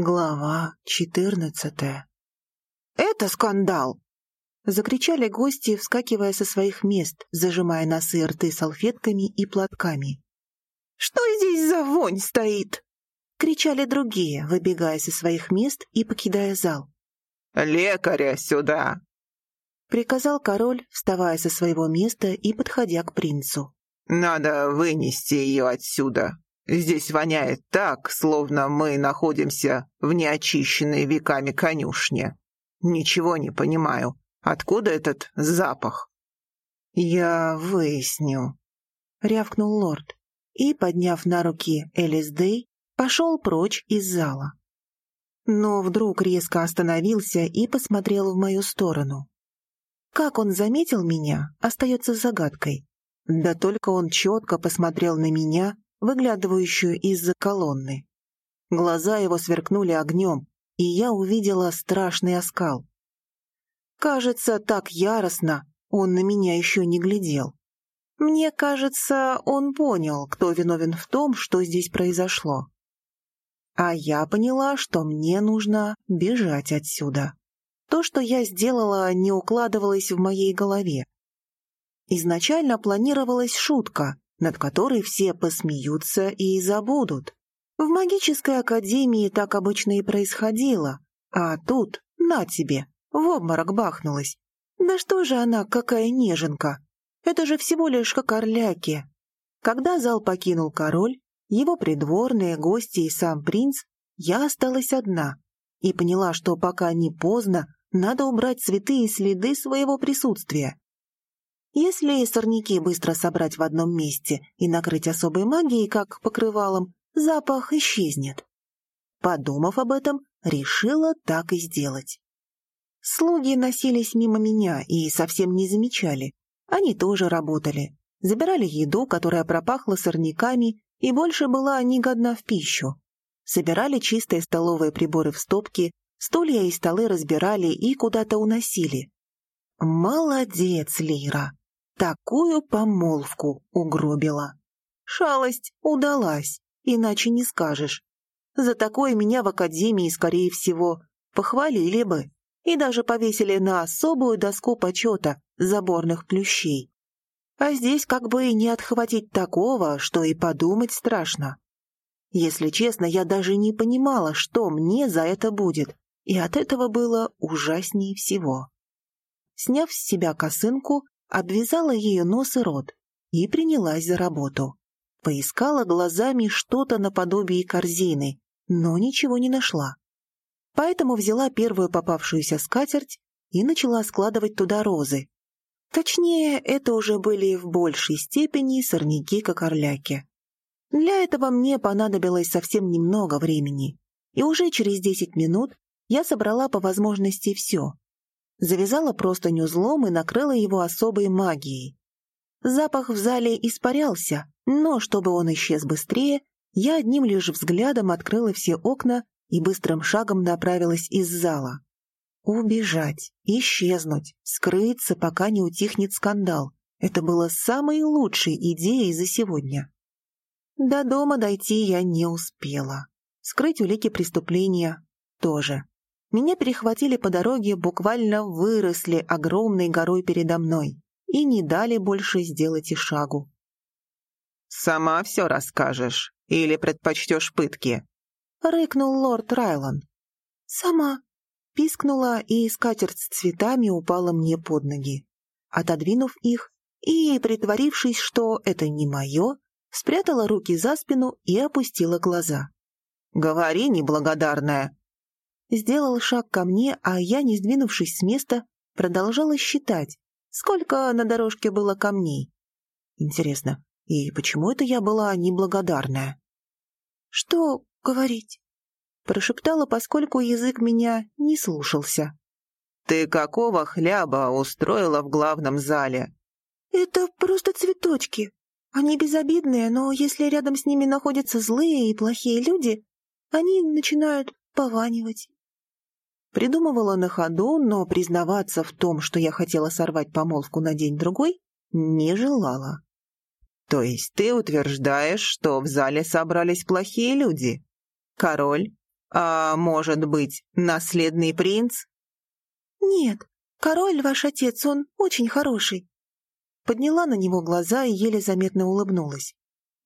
Глава четырнадцатая. «Это скандал!» — закричали гости, вскакивая со своих мест, зажимая носы и рты салфетками и платками. «Что здесь за вонь стоит?» — кричали другие, выбегая со своих мест и покидая зал. «Лекаря сюда!» — приказал король, вставая со своего места и подходя к принцу. «Надо вынести ее отсюда. Здесь воняет так, словно мы находимся в неочищенной веками конюшне. Ничего не понимаю. Откуда этот запах?» «Я выясню», — рявкнул лорд и, подняв на руки Элис Дэй, пошел прочь из зала. Но вдруг резко остановился и посмотрел в мою сторону. Как он заметил меня, остается загадкой. Да только он четко посмотрел на меня, выглядывающую из-за колонны. Глаза его сверкнули огнем, и я увидела страшный оскал. Кажется, так яростно он на меня еще не глядел. Мне кажется, он понял, кто виновен в том, что здесь произошло. А я поняла, что мне нужно бежать отсюда. То, что я сделала, не укладывалось в моей голове. Изначально планировалась шутка, над которой все посмеются и забудут. В магической академии так обычно и происходило, а тут, на тебе, в обморок бахнулась. Да что же она, какая неженка! Это же всего лишь как орляки. Когда зал покинул король, его придворные, гости и сам принц, я осталась одна и поняла, что пока не поздно, надо убрать цветы и следы своего присутствия. Если сорняки быстро собрать в одном месте и накрыть особой магией, как покрывалом, запах исчезнет. Подумав об этом, решила так и сделать. Слуги носились мимо меня и совсем не замечали. Они тоже работали. Забирали еду, которая пропахла сорняками и больше была негодна в пищу. Собирали чистые столовые приборы в стопки, Стулья и столы разбирали и куда-то уносили. Молодец, Лира! Такую помолвку угробила. Шалость удалась, иначе не скажешь. За такое меня в академии, скорее всего, похвалили бы и даже повесили на особую доску почета заборных плющей. А здесь как бы и не отхватить такого, что и подумать страшно. Если честно, я даже не понимала, что мне за это будет и от этого было ужаснее всего. Сняв с себя косынку, обвязала ее нос и рот и принялась за работу. Поискала глазами что-то наподобие корзины, но ничего не нашла. Поэтому взяла первую попавшуюся скатерть и начала складывать туда розы. Точнее, это уже были в большей степени сорняки-кокорляки. Для этого мне понадобилось совсем немного времени, и уже через десять минут я собрала по возможности все. Завязала простынь узлом и накрыла его особой магией. Запах в зале испарялся, но чтобы он исчез быстрее, я одним лишь взглядом открыла все окна и быстрым шагом направилась из зала. Убежать, исчезнуть, скрыться, пока не утихнет скандал. Это было самой лучшей идеей за сегодня. До дома дойти я не успела. Скрыть улики преступления тоже. Меня перехватили по дороге, буквально выросли огромной горой передо мной и не дали больше сделать и шагу. «Сама все расскажешь или предпочтешь пытки?» — рыкнул лорд Райлан. «Сама», — пискнула, и скатерть с цветами упала мне под ноги. Отодвинув их и, притворившись, что это не мое, спрятала руки за спину и опустила глаза. «Говори, неблагодарная, Сделал шаг ко мне, а я, не сдвинувшись с места, продолжала считать, сколько на дорожке было камней. Интересно, и почему это я была неблагодарная? «Что говорить?» Прошептала, поскольку язык меня не слушался. «Ты какого хляба устроила в главном зале?» «Это просто цветочки. Они безобидные, но если рядом с ними находятся злые и плохие люди, они начинают пованивать. Придумывала на ходу, но признаваться в том, что я хотела сорвать помолвку на день-другой, не желала. «То есть ты утверждаешь, что в зале собрались плохие люди? Король, А может быть, наследный принц? Нет, король ваш отец, он очень хороший. Подняла на него глаза и еле заметно улыбнулась.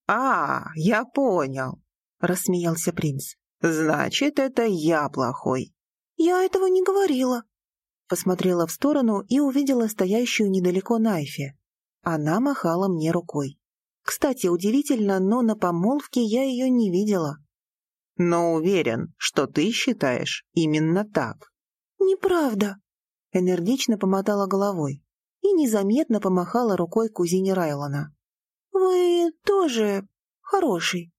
«А, я понял», — рассмеялся принц. «Значит, это я плохой». «Я этого не говорила». Посмотрела в сторону и увидела стоящую недалеко Найфи. Она махала мне рукой. Кстати, удивительно, но на помолвке я ее не видела. «Но уверен, что ты считаешь именно так». «Неправда», — энергично помотала головой и незаметно помахала рукой кузине Райлона. «Вы тоже хороший.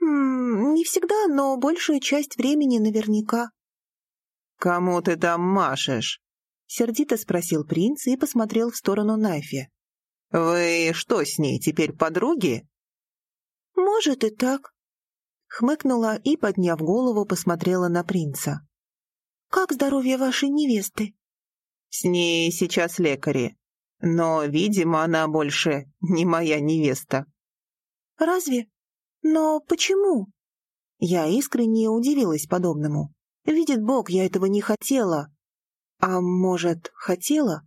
М -м, не всегда, но большую часть времени наверняка». «Кому ты там машешь?» — сердито спросил принц и посмотрел в сторону Найфи. «Вы что с ней, теперь подруги?» «Может и так», — хмыкнула и, подняв голову, посмотрела на принца. «Как здоровье вашей невесты?» С ней сейчас лекари. Но, видимо, она больше не моя невеста. Разве? Но почему? Я искренне удивилась подобному. Видит Бог, я этого не хотела. А может, хотела?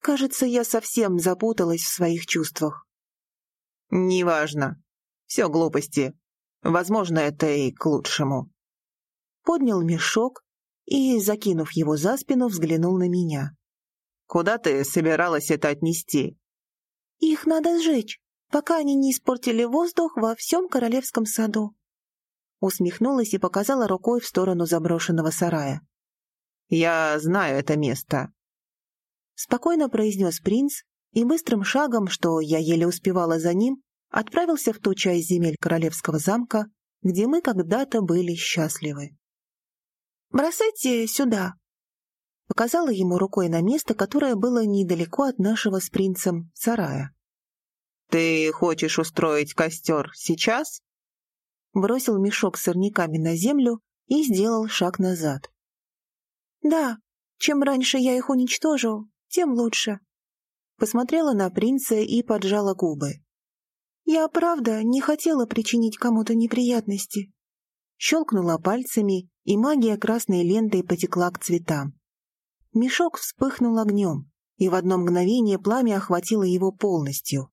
Кажется, я совсем запуталась в своих чувствах. Неважно. Все глупости. Возможно, это и к лучшему. Поднял мешок, и, закинув его за спину, взглянул на меня. «Куда ты собиралась это отнести?» «Их надо сжечь, пока они не испортили воздух во всем королевском саду». Усмехнулась и показала рукой в сторону заброшенного сарая. «Я знаю это место», — спокойно произнес принц и быстрым шагом, что я еле успевала за ним, отправился в ту часть земель королевского замка, где мы когда-то были счастливы. «Бросайте сюда!» Показала ему рукой на место, которое было недалеко от нашего с принцем сарая. «Ты хочешь устроить костер сейчас?» Бросил мешок с сорняками на землю и сделал шаг назад. «Да, чем раньше я их уничтожу, тем лучше». Посмотрела на принца и поджала губы. «Я, правда, не хотела причинить кому-то неприятности». Щелкнула пальцами и магия красной лентой потекла к цветам. Мешок вспыхнул огнем, и в одно мгновение пламя охватило его полностью.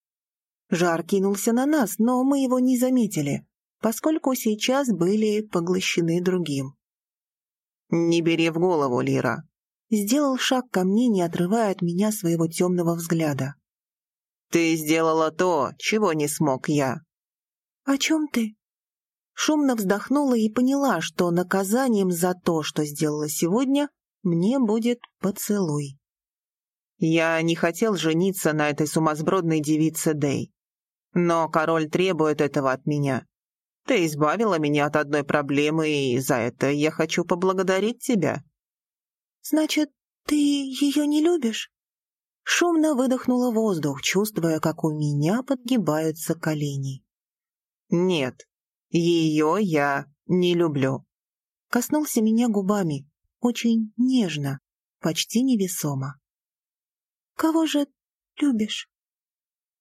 Жар кинулся на нас, но мы его не заметили, поскольку сейчас были поглощены другим. «Не бери в голову, Лира!» Сделал шаг ко мне, не отрывая от меня своего темного взгляда. «Ты сделала то, чего не смог я». «О чем ты?» шумно вздохнула и поняла, что наказанием за то, что сделала сегодня, мне будет поцелуй. Я не хотел жениться на этой сумасбродной девице Дэй. Но король требует этого от меня. Ты избавила меня от одной проблемы, и за это я хочу поблагодарить тебя. Значит, ты ее не любишь? Шумно выдохнула воздух, чувствуя, как у меня подгибаются колени. Нет, ее я не люблю. Коснулся меня губами, очень нежно, почти невесомо. «Кого же любишь?»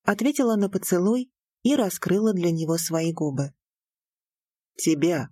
Ответила на поцелуй и раскрыла для него свои губы. «Тебя»,